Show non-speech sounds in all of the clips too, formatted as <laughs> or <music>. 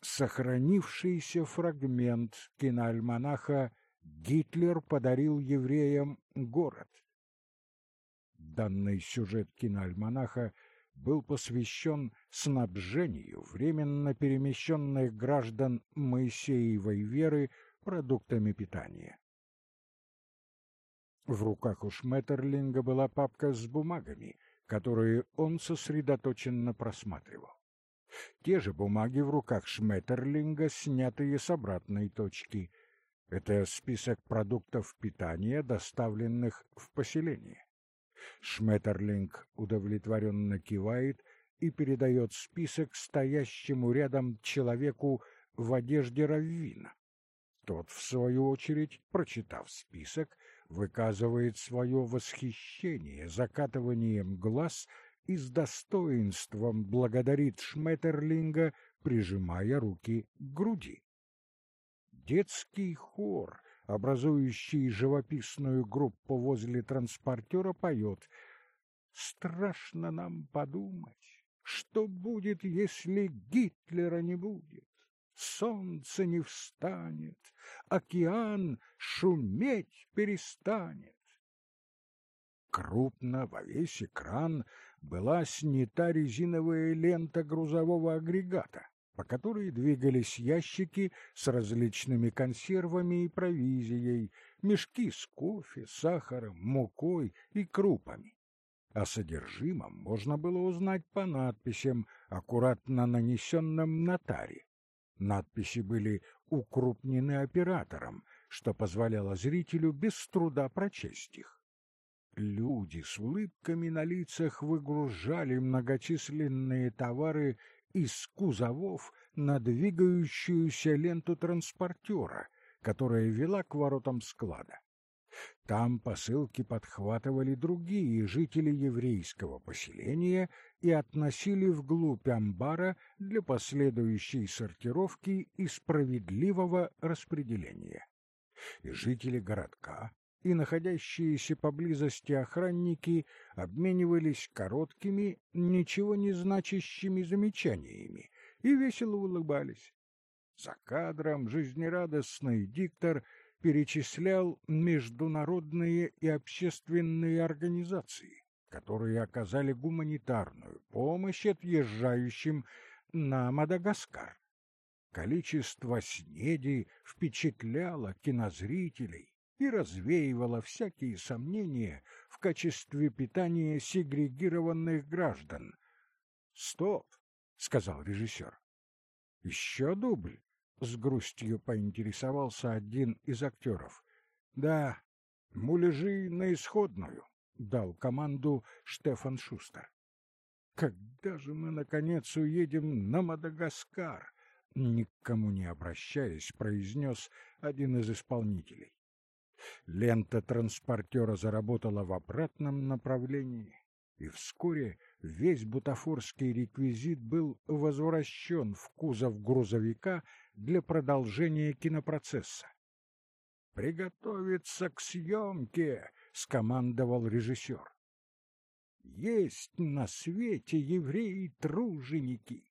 сохранившийся фрагмент киноальманаха «Гитлер подарил евреям город». Данный сюжет киноальманаха был посвящен снабжению временно перемещенных граждан Моисеевой веры продуктами питания. В руках у Шметерлинга была папка с бумагами, которые он сосредоточенно просматривал. Те же бумаги в руках Шметерлинга, снятые с обратной точки. Это список продуктов питания, доставленных в поселение. Шметерлинг удовлетворенно кивает и передает список стоящему рядом человеку в одежде раввина. Тот, в свою очередь, прочитав список, выказывает свое восхищение закатыванием глаз и с достоинством благодарит Шметерлинга, прижимая руки к груди. Детский хор, образующий живописную группу возле транспортера, поет «Страшно нам подумать, что будет, если Гитлера не будет солнце не встанет, океан шуметь перестанет. Крупно во весь экран была снята резиновая лента грузового агрегата, по которой двигались ящики с различными консервами и провизией, мешки с кофе, сахаром, мукой и крупами. О содержимом можно было узнать по надписям, аккуратно нанесенным на таре. Надписи были укрупнены оператором, что позволяло зрителю без труда прочесть их. Люди с улыбками на лицах выгружали многочисленные товары из кузовов на двигающуюся ленту транспортера, которая вела к воротам склада. Там посылки подхватывали другие жители еврейского поселения и относили вглубь амбара для последующей сортировки и справедливого распределения. И жители городка, и находящиеся поблизости охранники обменивались короткими, ничего не значащими замечаниями и весело улыбались. За кадром жизнерадостный диктор — перечислял международные и общественные организации, которые оказали гуманитарную помощь отъезжающим на Мадагаскар. Количество снеди впечатляло кинозрителей и развеивало всякие сомнения в качестве питания сегрегированных граждан. «Стоп!» — сказал режиссер. «Еще дубль?» С грустью поинтересовался один из актеров. Да, муляжи на исходную, дал команду Штефан Шустер. Когда же мы, наконец, уедем на Мадагаскар? Никому не обращаясь, произнес один из исполнителей. Лента транспортера заработала в обратном направлении, и вскоре весь бутафорский реквизит был возвращен в кузов грузовика для продолжения кинопроцесса. «Приготовиться к съемке!» — скомандовал режиссер. «Есть на свете евреи-труженики!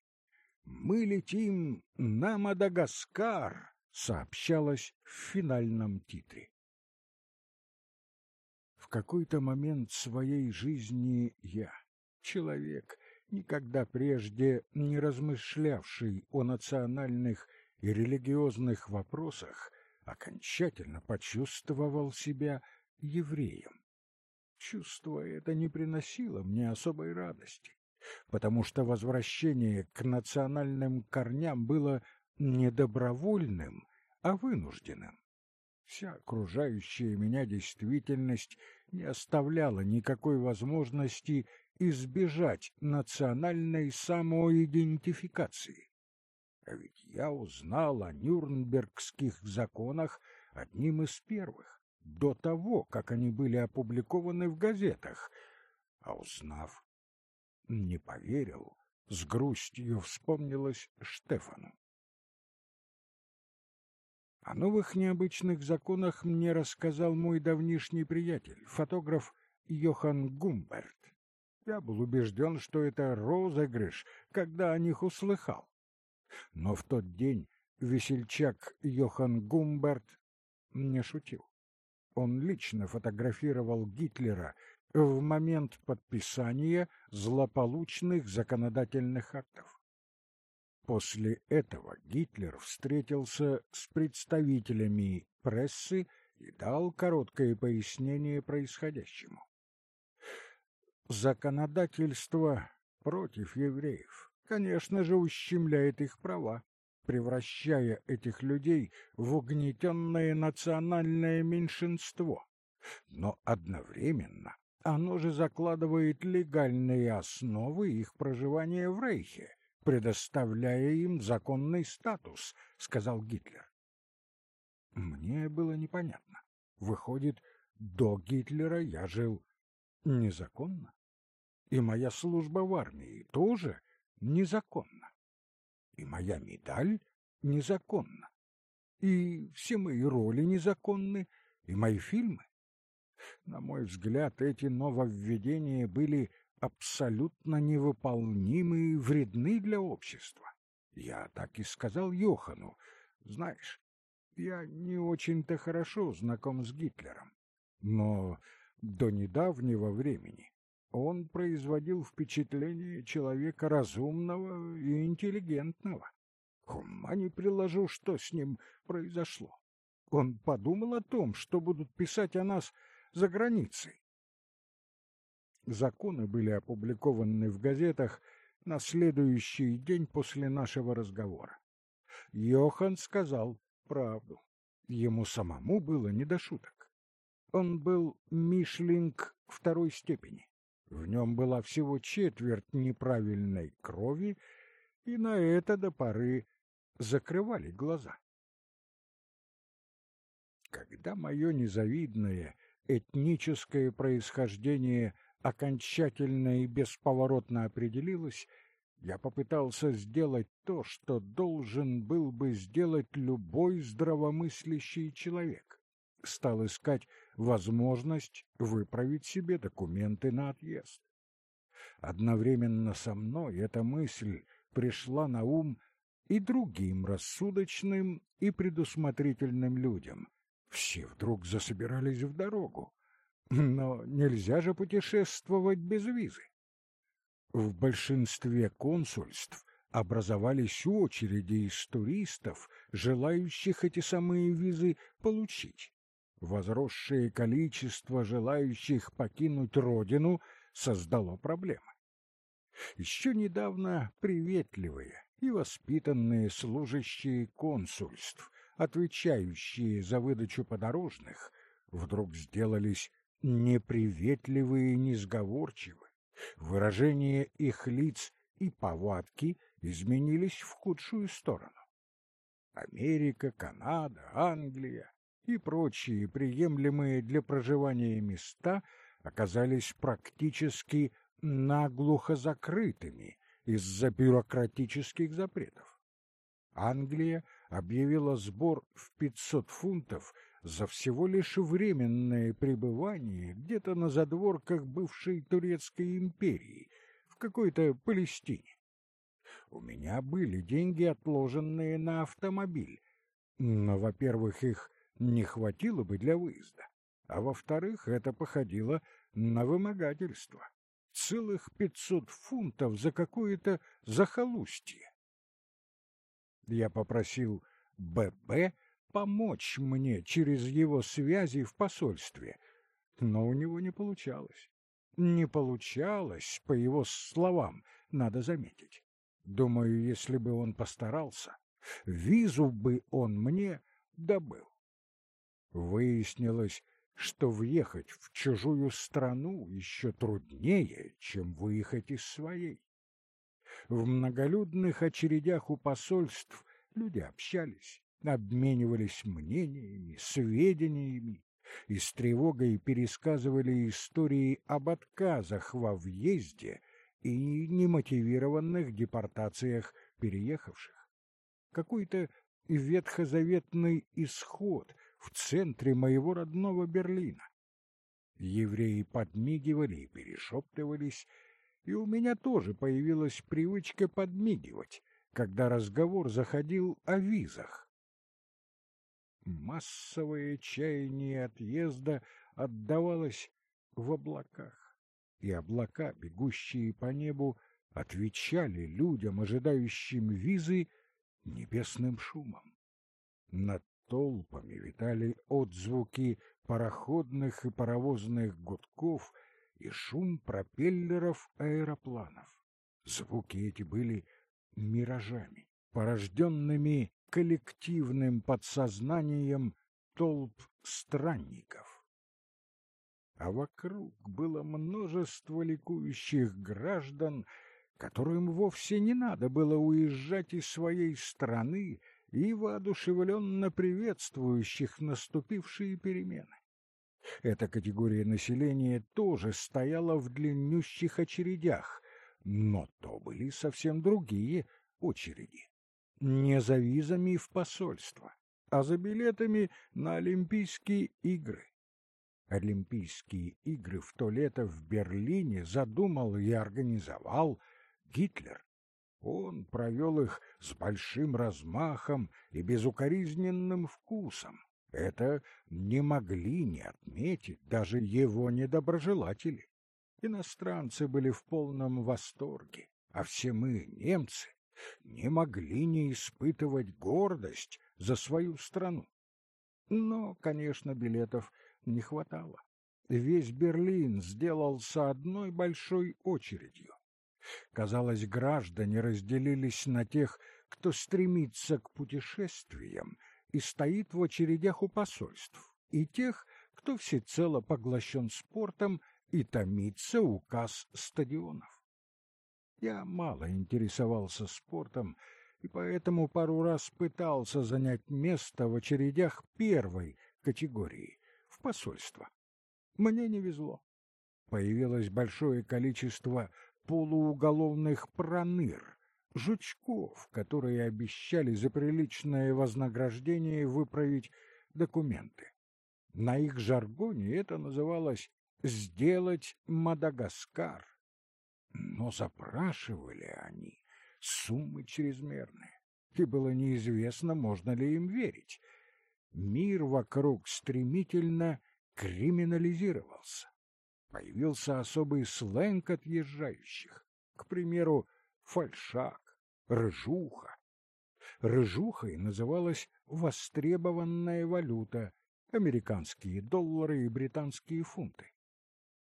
Мы летим на Мадагаскар!» — сообщалось в финальном титре. Какой-то момент своей жизни я, человек, никогда прежде не размышлявший о национальных и религиозных вопросах окончательно почувствовал себя евреем. Чувство это не приносило мне особой радости, потому что возвращение к национальным корням было не добровольным, а вынужденным. Вся окружающая меня действительность не оставляла никакой возможности избежать национальной самоидентификации. А ведь я узнал о нюрнбергских законах одним из первых, до того, как они были опубликованы в газетах. А узнав, не поверил, с грустью вспомнилось Штефану. О новых необычных законах мне рассказал мой давнишний приятель, фотограф Йохан Гумберт. Я был убежден, что это розыгрыш, когда о них услыхал. Но в тот день весельчак Йохан Гумберт не шутил. Он лично фотографировал Гитлера в момент подписания злополучных законодательных актов. После этого Гитлер встретился с представителями прессы и дал короткое пояснение происходящему. Законодательство против евреев, конечно же, ущемляет их права, превращая этих людей в угнетенное национальное меньшинство. Но одновременно оно же закладывает легальные основы их проживания в Рейхе, предоставляя им законный статус, сказал Гитлер. Мне было непонятно. Выходит, до Гитлера я жил незаконно? И моя служба в армии тоже незаконна. И моя медаль незаконна. И все мои роли незаконны, и мои фильмы. На мой взгляд, эти нововведения были абсолютно невыполнимы и вредны для общества. Я так и сказал Йохану. Знаешь, я не очень-то хорошо знаком с Гитлером, но до недавнего времени он производил впечатление человека разумного и интеллигентного. Ума не приложу, что с ним произошло. Он подумал о том, что будут писать о нас за границей. Законы были опубликованы в газетах на следующий день после нашего разговора. Йохан сказал правду. Ему самому было не до шуток. Он был мишлинг второй степени. В нем была всего четверть неправильной крови, и на это до поры закрывали глаза. Когда мое незавидное этническое происхождение окончательно и бесповоротно определилось, я попытался сделать то, что должен был бы сделать любой здравомыслящий человек. Стал искать возможность выправить себе документы на отъезд. Одновременно со мной эта мысль пришла на ум и другим рассудочным и предусмотрительным людям. Все вдруг засобирались в дорогу. <laughs> Но нельзя же путешествовать без визы. В большинстве консульств образовались очереди из туристов, желающих эти самые визы получить. Возросшее количество желающих покинуть родину создало проблемы. Еще недавно приветливые и воспитанные служащие консульств, отвечающие за выдачу подорожных, вдруг сделались неприветливые и несговорчивы. Выражения их лиц и повадки изменились в худшую сторону. Америка, Канада, Англия и прочие приемлемые для проживания места оказались практически наглухо закрытыми из-за бюрократических запретов. Англия объявила сбор в 500 фунтов за всего лишь временное пребывание где-то на задворках бывшей Турецкой империи, в какой-то Палестине. У меня были деньги, отложенные на автомобиль, но, во-первых, их не хватило бы для выезда, а во-вторых, это походило на вымогательство. Целых пятьсот фунтов за какое-то захолустье. Я попросил ББ помочь мне через его связи в посольстве, но у него не получалось. Не получалось, по его словам, надо заметить. Думаю, если бы он постарался, визу бы он мне добыл. Выяснилось, что въехать в чужую страну еще труднее, чем выехать из своей. В многолюдных очередях у посольств люди общались, обменивались мнениями, сведениями и с тревогой пересказывали истории об отказах во въезде и немотивированных депортациях переехавших. Какой-то ветхозаветный исход в центре моего родного Берлина. Евреи подмигивали и перешептывались, и у меня тоже появилась привычка подмигивать, когда разговор заходил о визах. Массовое чаяние отъезда отдавалось в облаках, и облака, бегущие по небу, отвечали людям, ожидающим визы, небесным шумом. Над толпами витали отзвуки пароходных и паровозных гудков и шум пропеллеров аэропланов. Звуки эти были миражами, порожденными коллективным подсознанием толп странников. А вокруг было множество ликующих граждан, которым вовсе не надо было уезжать из своей страны и воодушевленно приветствующих наступившие перемены. Эта категория населения тоже стояла в длиннющих очередях, но то были совсем другие очереди. Не за визами в посольство, а за билетами на Олимпийские игры. Олимпийские игры в то лето в Берлине задумал и организовал Гитлер. Он провел их с большим размахом и безукоризненным вкусом. Это не могли не отметить даже его недоброжелатели. Иностранцы были в полном восторге, а все мы, немцы, не могли не испытывать гордость за свою страну. Но, конечно, билетов не хватало. Весь Берлин сделался одной большой очередью. Казалось, граждане разделились на тех, кто стремится к путешествиям и стоит в очередях у посольств, и тех, кто всецело поглощен спортом и томится указ стадионов. Я мало интересовался спортом, и поэтому пару раз пытался занять место в очередях первой категории, в посольство. Мне не везло. Появилось большое количество полууголовных проныр, жучков, которые обещали за приличное вознаграждение выправить документы. На их жаргоне это называлось «сделать Мадагаскар». Но запрашивали они суммы чрезмерные, и было неизвестно, можно ли им верить. Мир вокруг стремительно криминализировался. Появился особый сленг отъезжающих. К примеру, фальшак, рыжуха. Рыжухой называлась востребованная валюта, американские доллары и британские фунты.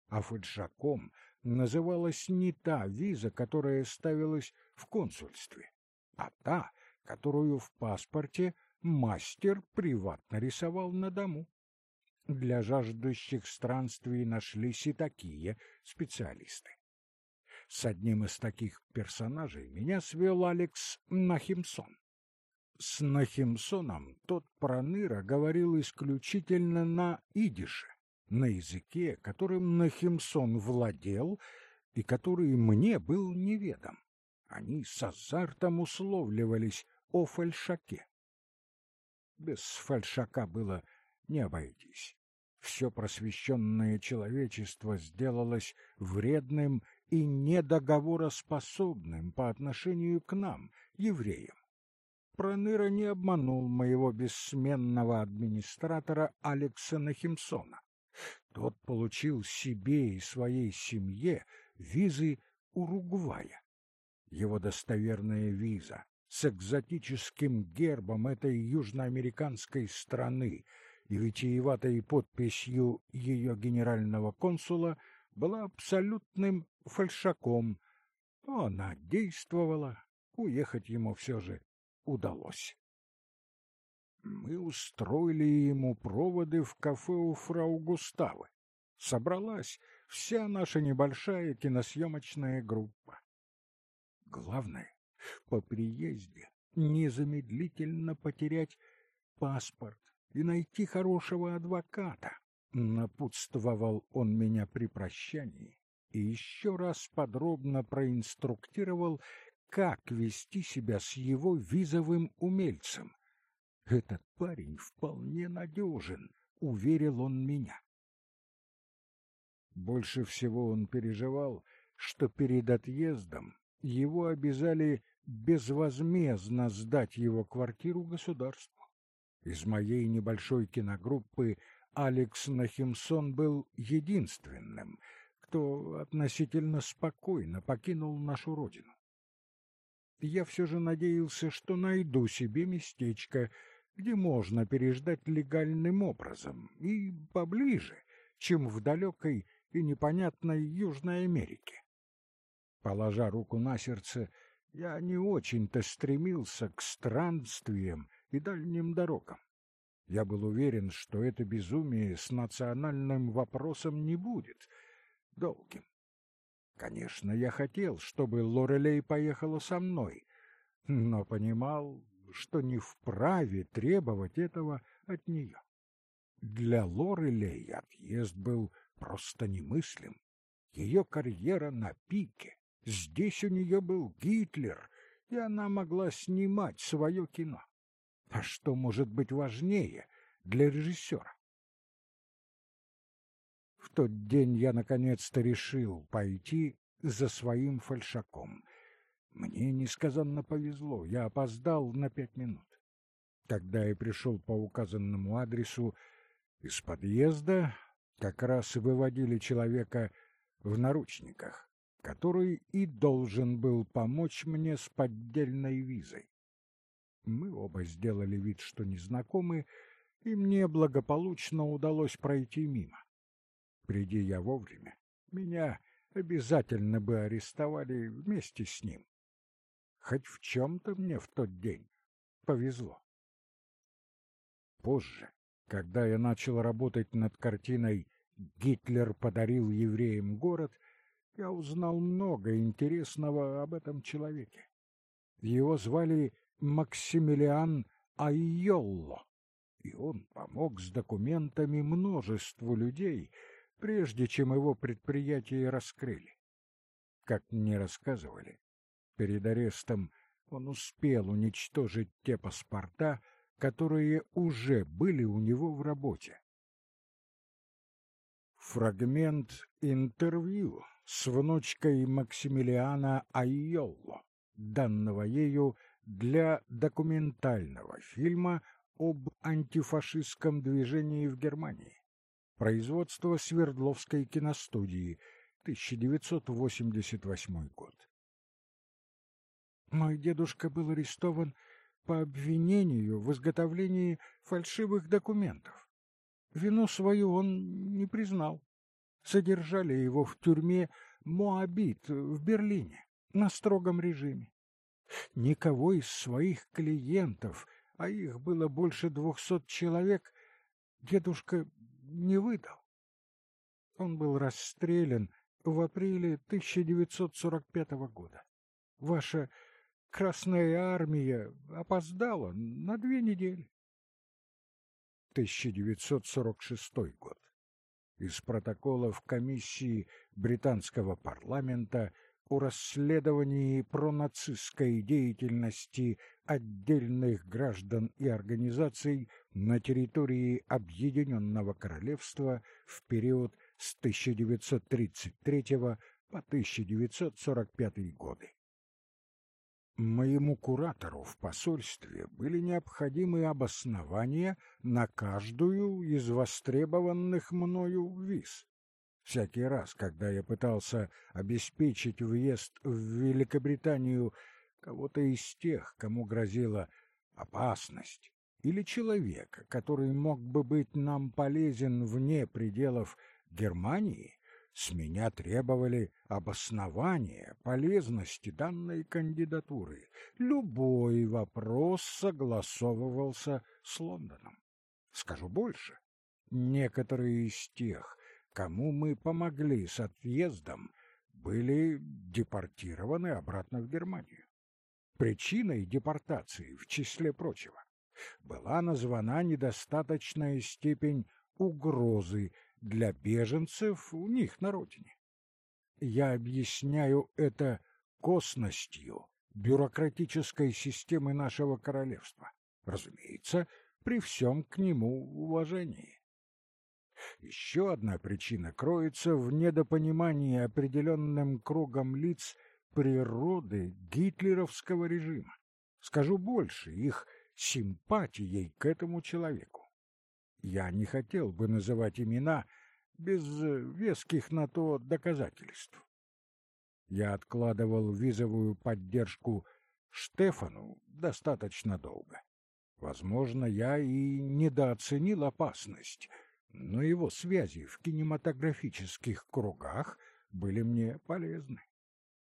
А фальшаком называлась не та виза, которая ставилась в консульстве, а та, которую в паспорте мастер приватно рисовал на дому. Для жаждущих странствий нашлись и такие специалисты. С одним из таких персонажей меня свел Алекс Нахимсон. С Нахимсоном тот проныра говорил исключительно на идише, на языке, которым Нахимсон владел и который мне был неведом. Они с азартом условливались о фальшаке. Без фальшака было не обойтись. Все просвещенное человечество сделалось вредным и недоговороспособным по отношению к нам, евреям. Проныра не обманул моего бессменного администратора Алекса Нахимсона. Тот получил себе и своей семье визы Уругвая. Его достоверная виза с экзотическим гербом этой южноамериканской страны и витиеватой подписью ее генерального консула была абсолютным фальшаком, но она действовала, уехать ему все же удалось. Мы устроили ему проводы в кафе у фрау Густавы. Собралась вся наша небольшая киносъемочная группа. Главное, по приезде незамедлительно потерять паспорт и найти хорошего адвоката. Напутствовал он меня при прощании и еще раз подробно проинструктировал, как вести себя с его визовым умельцем. Этот парень вполне надежен, уверил он меня. Больше всего он переживал, что перед отъездом его обязали безвозмездно сдать его квартиру государству. Из моей небольшой киногруппы Алекс Нахимсон был единственным, кто относительно спокойно покинул нашу родину. Я все же надеялся, что найду себе местечко, где можно переждать легальным образом и поближе, чем в далекой и непонятной Южной Америке. Положа руку на сердце, я не очень-то стремился к странствиям и дальним дорогам. Я был уверен, что это безумие с национальным вопросом не будет долгим. Конечно, я хотел, чтобы Лорелей поехала со мной, но понимал, что не вправе требовать этого от нее. Для Лорелей отъезд был просто немыслим. Ее карьера на пике. Здесь у нее был Гитлер, и она могла снимать свое кино. А что может быть важнее для режиссера? В тот день я наконец-то решил пойти за своим фальшаком. Мне несказанно повезло, я опоздал на пять минут. Когда я пришел по указанному адресу, из подъезда как раз и выводили человека в наручниках, который и должен был помочь мне с поддельной визой. Мы оба сделали вид, что незнакомы, и мне благополучно удалось пройти мимо. Приди я вовремя, меня обязательно бы арестовали вместе с ним. Хоть в чем-то мне в тот день повезло. Позже, когда я начал работать над картиной «Гитлер подарил евреям город», я узнал много интересного об этом человеке. Его звали Максимилиан Айолло, и он помог с документами множеству людей, прежде чем его предприятие раскрыли. Как мне рассказывали, перед арестом он успел уничтожить те паспорта, которые уже были у него в работе. Фрагмент интервью с внучкой Максимилиана Айолло, данного ею для документального фильма об антифашистском движении в Германии. Производство Свердловской киностудии, 1988 год. Мой дедушка был арестован по обвинению в изготовлении фальшивых документов. Вину свою он не признал. Содержали его в тюрьме Моабит в Берлине на строгом режиме. Никого из своих клиентов, а их было больше двухсот человек, дедушка не выдал. Он был расстрелян в апреле 1945 года. Ваша Красная Армия опоздала на две недели. 1946 год. Из протоколов комиссии британского парламента о расследовании пронацистской деятельности отдельных граждан и организаций на территории Объединенного Королевства в период с 1933 по 1945 годы. Моему куратору в посольстве были необходимы обоснования на каждую из востребованных мною виз. Всякий раз, когда я пытался обеспечить въезд в Великобританию кого-то из тех, кому грозила опасность, или человека, который мог бы быть нам полезен вне пределов Германии, с меня требовали обоснования полезности данной кандидатуры. Любой вопрос согласовывался с Лондоном. Скажу больше. Некоторые из тех, кому мы помогли с отъездом, были депортированы обратно в Германию. Причиной депортации, в числе прочего, была названа недостаточная степень угрозы для беженцев у них на родине. Я объясняю это косностью бюрократической системы нашего королевства, разумеется, при всем к нему уважении. Еще одна причина кроется в недопонимании определенным кругом лиц природы гитлеровского режима. Скажу больше, их симпатией к этому человеку. Я не хотел бы называть имена без э, веских на то доказательств. Я откладывал визовую поддержку Штефану достаточно долго. Возможно, я и недооценил опасность, но его связи в кинематографических кругах были мне полезны.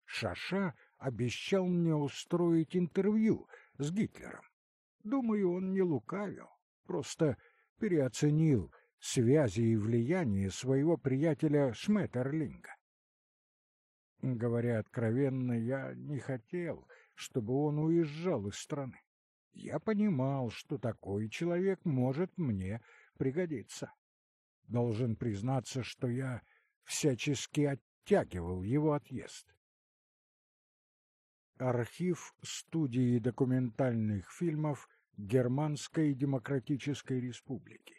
Шаша обещал мне устроить интервью с Гитлером. Думаю, он не лукавил, просто переоценил связи и влияние своего приятеля Шметерлинга. Говоря откровенно, я не хотел, чтобы он уезжал из страны. Я понимал, что такой человек может мне пригодиться. Должен признаться, что я всячески оттягивал его отъезд. Архив студии документальных фильмов Германской Демократической Республики.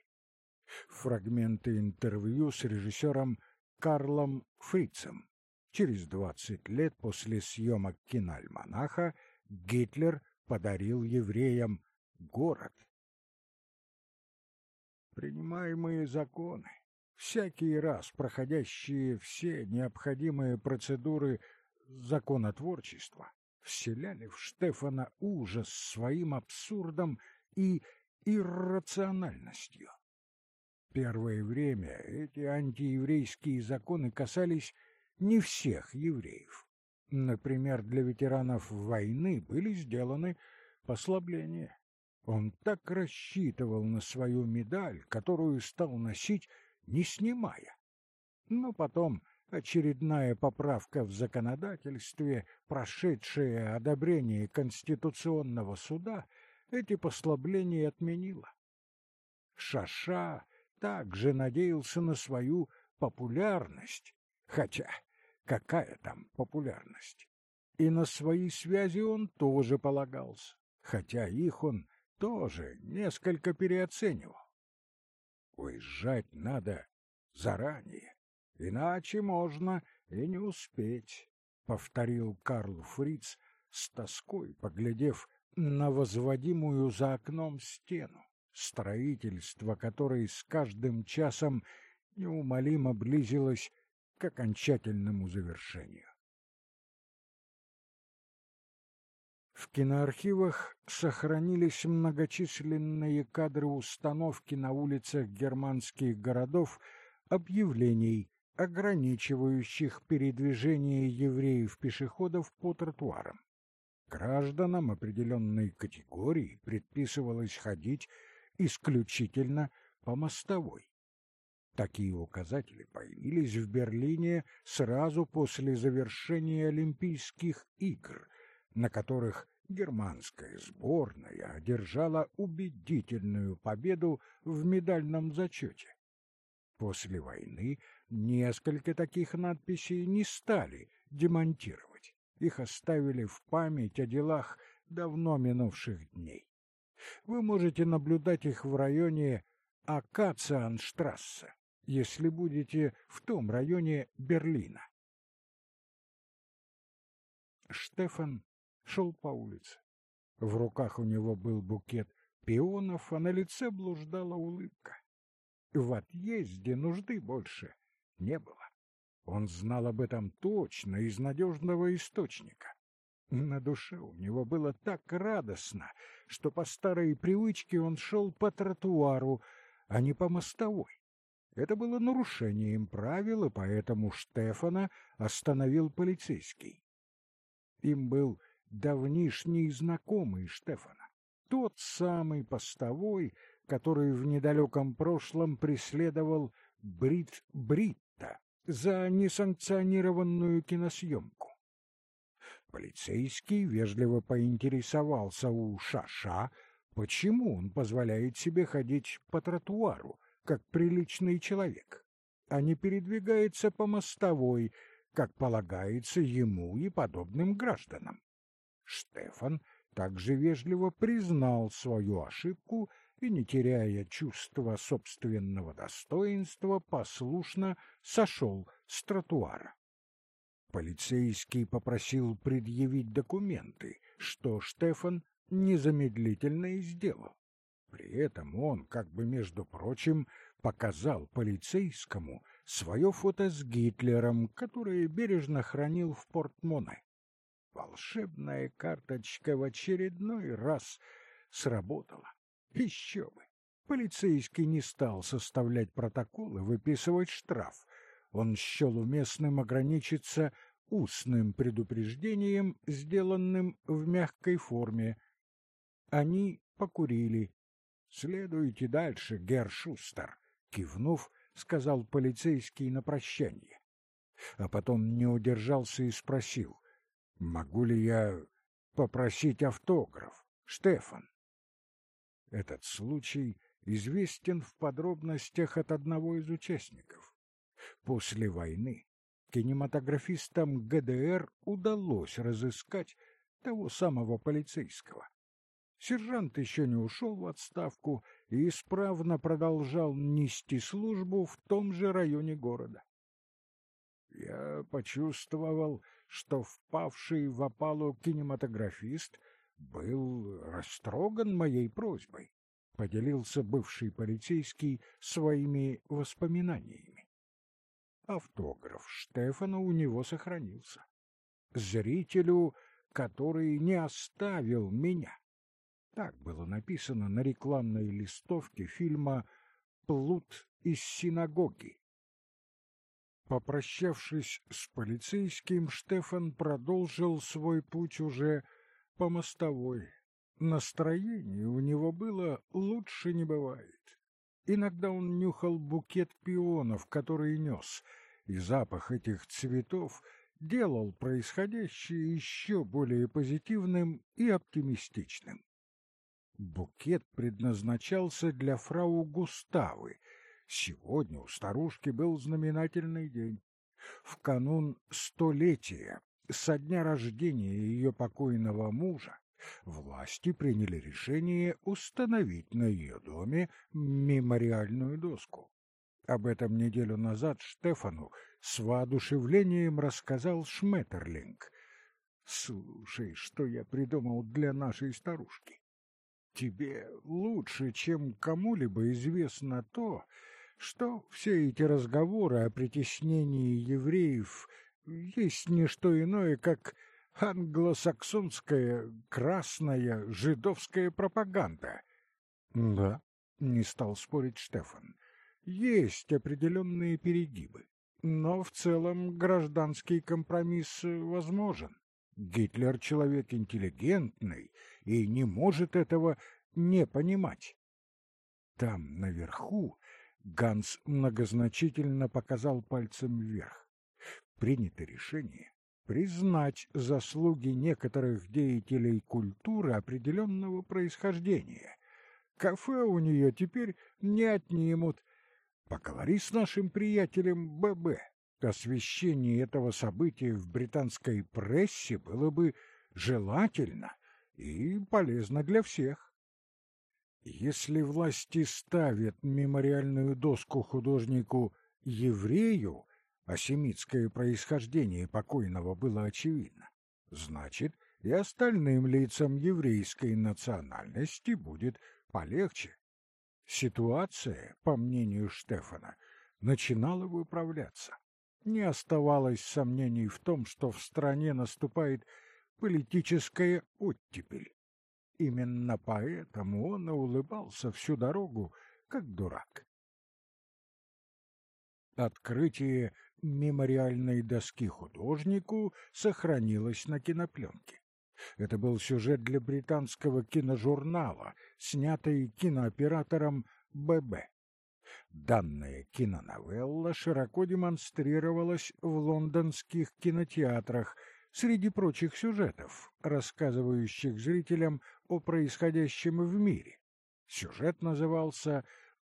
Фрагменты интервью с режиссером Карлом Фрицем. Через двадцать лет после съемок киноальманаха Гитлер подарил евреям город. Принимаемые законы, всякий раз проходящие все необходимые процедуры законотворчества, вселяли в Штефана ужас своим абсурдом и иррациональностью. Первое время эти антиеврейские законы касались не всех евреев. Например, для ветеранов войны были сделаны послабления. Он так рассчитывал на свою медаль, которую стал носить, не снимая. Но потом очередная поправка в законодательстве, прошедшая одобрение Конституционного суда, эти послабления отменила. Шаша также надеялся на свою популярность, хотя Какая там популярность? И на свои связи он тоже полагался, хотя их он тоже несколько переоценивал. Уезжать надо заранее, иначе можно и не успеть, — повторил Карл Фриц с тоской, поглядев на возводимую за окном стену, строительство которой с каждым часом неумолимо близилось к окончательному завершению. В киноархивах сохранились многочисленные кадры установки на улицах германских городов объявлений, ограничивающих передвижение евреев-пешеходов по тротуарам. Гражданам определенной категории предписывалось ходить исключительно по мостовой. Такие указатели появились в Берлине сразу после завершения Олимпийских игр, на которых германская сборная одержала убедительную победу в медальном зачете. После войны несколько таких надписей не стали демонтировать. Их оставили в память о делах давно минувших дней. Вы можете наблюдать их в районе Акацианштрассе если будете в том районе Берлина. Штефан шел по улице. В руках у него был букет пионов, а на лице блуждала улыбка. В отъезде нужды больше не было. Он знал об этом точно из надежного источника. На душе у него было так радостно, что по старой привычке он шел по тротуару, а не по мостовой. Это было нарушением правил, и поэтому Штефана остановил полицейский. Им был давнишний знакомый Штефана, тот самый постовой, который в недалеком прошлом преследовал Брит Бритта за несанкционированную киносъемку. Полицейский вежливо поинтересовался у Шаша, почему он позволяет себе ходить по тротуару, как приличный человек, а не передвигается по мостовой, как полагается ему и подобным гражданам. Штефан также вежливо признал свою ошибку и, не теряя чувства собственного достоинства, послушно сошел с тротуара. Полицейский попросил предъявить документы, что Штефан незамедлительно и сделал. При этом он, как бы между прочим, показал полицейскому свое фото с Гитлером, которое бережно хранил в портмоне. Волшебная карточка в очередной раз сработала. Еще бы! Полицейский не стал составлять протокол и выписывать штраф. Он счел уместным ограничиться устным предупреждением, сделанным в мягкой форме. Они покурили. «Следуйте дальше, Гершустер», — кивнув, сказал полицейский на прощание. А потом не удержался и спросил, «Могу ли я попросить автограф, Штефан?» Этот случай известен в подробностях от одного из участников. После войны кинематографистам ГДР удалось разыскать того самого полицейского. Сержант еще не ушел в отставку и исправно продолжал нести службу в том же районе города. Я почувствовал, что впавший в опалу кинематографист был растроган моей просьбой, поделился бывший полицейский своими воспоминаниями. Автограф Штефана у него сохранился. Зрителю, который не оставил меня. Так было написано на рекламной листовке фильма «Плут из синагоги». Попрощавшись с полицейским, Штефан продолжил свой путь уже по мостовой. Настроение у него было лучше не бывает. Иногда он нюхал букет пионов, который нес, и запах этих цветов делал происходящее еще более позитивным и оптимистичным. Букет предназначался для фрау Густавы. Сегодня у старушки был знаменательный день. В канун столетия, со дня рождения ее покойного мужа, власти приняли решение установить на ее доме мемориальную доску. Об этом неделю назад Штефану с воодушевлением рассказал Шметерлинг. «Слушай, что я придумал для нашей старушки. Тебе лучше, чем кому-либо известно то, что все эти разговоры о притеснении евреев есть не что иное, как англосаксонская красная жидовская пропаганда. Да, не стал спорить Штефан. Есть определенные перегибы, но в целом гражданский компромисс возможен. Гитлер человек интеллигентный и не может этого не понимать. Там, наверху, Ганс многозначительно показал пальцем вверх. Принято решение признать заслуги некоторых деятелей культуры определенного происхождения. Кафе у нее теперь не отнимут. Поговори с нашим приятелем ББ. Освещение этого события в британской прессе было бы желательно и полезно для всех. Если власти ставят мемориальную доску художнику-еврею, а семитское происхождение покойного было очевидно, значит, и остальным лицам еврейской национальности будет полегче. Ситуация, по мнению Штефана, начинала выправляться. Не оставалось сомнений в том, что в стране наступает политическая оттепель. Именно поэтому он и улыбался всю дорогу, как дурак. Открытие мемориальной доски художнику сохранилось на кинопленке. Это был сюжет для британского киножурнала, снятый кинооператором ББ. Данная киноновелла широко демонстрировалась в лондонских кинотеатрах среди прочих сюжетов, рассказывающих зрителям о происходящем в мире. Сюжет назывался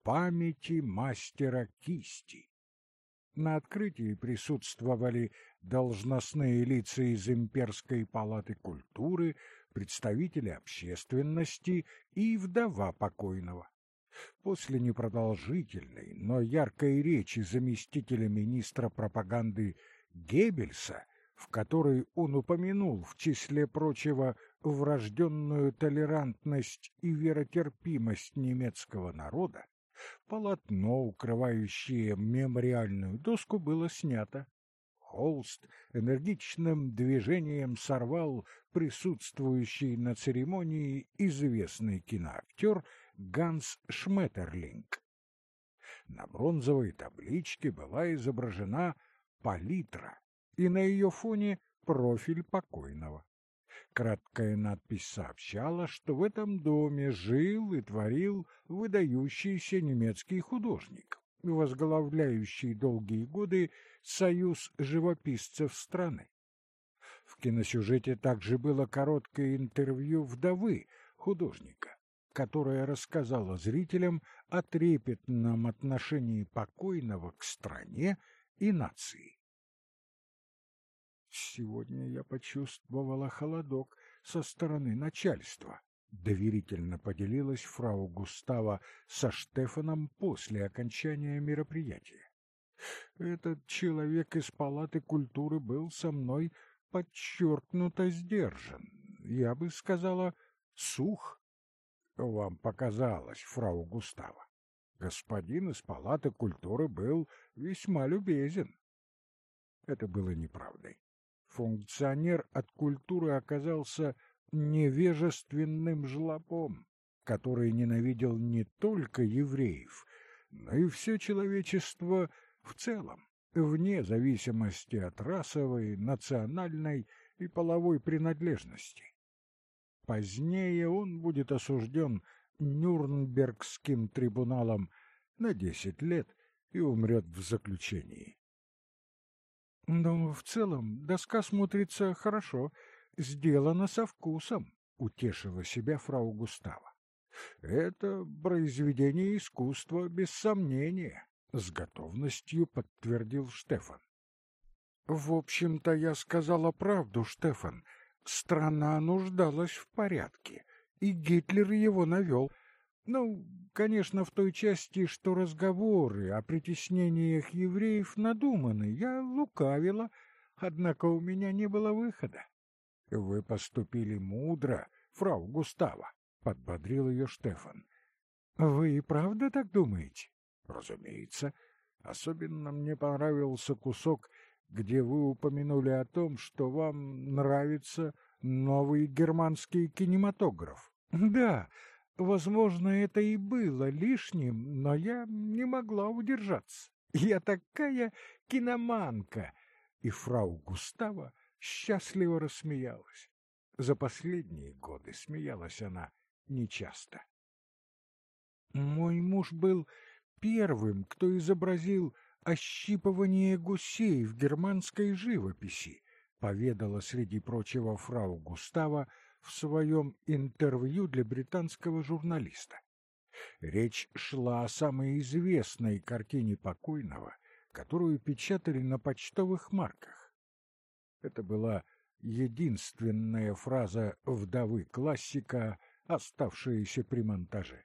«Памяти мастера кисти». На открытии присутствовали должностные лица из Имперской палаты культуры, представители общественности и вдова покойного. После непродолжительной, но яркой речи заместителя министра пропаганды Геббельса в которой он упомянул, в числе прочего, врожденную толерантность и веротерпимость немецкого народа, полотно, укрывающее мемориальную доску, было снято. Холст энергичным движением сорвал присутствующий на церемонии известный киноактер Ганс Шметерлинг. На бронзовой табличке была изображена палитра, и на ее фоне профиль покойного. Краткая надпись сообщала, что в этом доме жил и творил выдающийся немецкий художник, возглавляющий долгие годы Союз живописцев страны. В киносюжете также было короткое интервью вдовы художника, которая рассказала зрителям о трепетном отношении покойного к стране и нации. Сегодня я почувствовала холодок со стороны начальства. Доверительно поделилась фрау Густава со Штефаном после окончания мероприятия. Этот человек из палаты культуры был со мной подчеркнуто сдержан. Я бы сказала, сух. Вам показалось, фрау Густава. Господин из палаты культуры был весьма любезен. Это было неправдой функционер от культуры оказался невежественным жлобом, который ненавидел не только евреев, но и все человечество в целом, вне зависимости от расовой, национальной и половой принадлежности. Позднее он будет осужден Нюрнбергским трибуналом на десять лет и умрет в заключении. Но в целом доска смотрится хорошо, сделана со вкусом, утешила себя фрау Густава. Это произведение искусства без сомнения, с готовностью подтвердил Штефан. В общем-то, я сказала правду, Штефан. Страна нуждалась в порядке, и Гитлер его навел — ну, конечно, в той части, что разговоры о притеснениях евреев надуманы, я лукавила, однако у меня не было выхода. — Вы поступили мудро, фрау Густава, — подбодрил ее Штефан. — Вы и правда так думаете? — Разумеется. Особенно мне понравился кусок, где вы упомянули о том, что вам нравится новый германский кинематограф. — Да, Возможно, это и было лишним, но я не могла удержаться. Я такая киноманка!» И фрау Густава счастливо рассмеялась. За последние годы смеялась она нечасто. Мой муж был первым, кто изобразил ощипывание гусей в германской живописи, поведала среди прочего фрау Густава в своем интервью для британского журналиста. Речь шла о самой известной картине покойного, которую печатали на почтовых марках. Это была единственная фраза вдовы классика, оставшаяся при монтаже.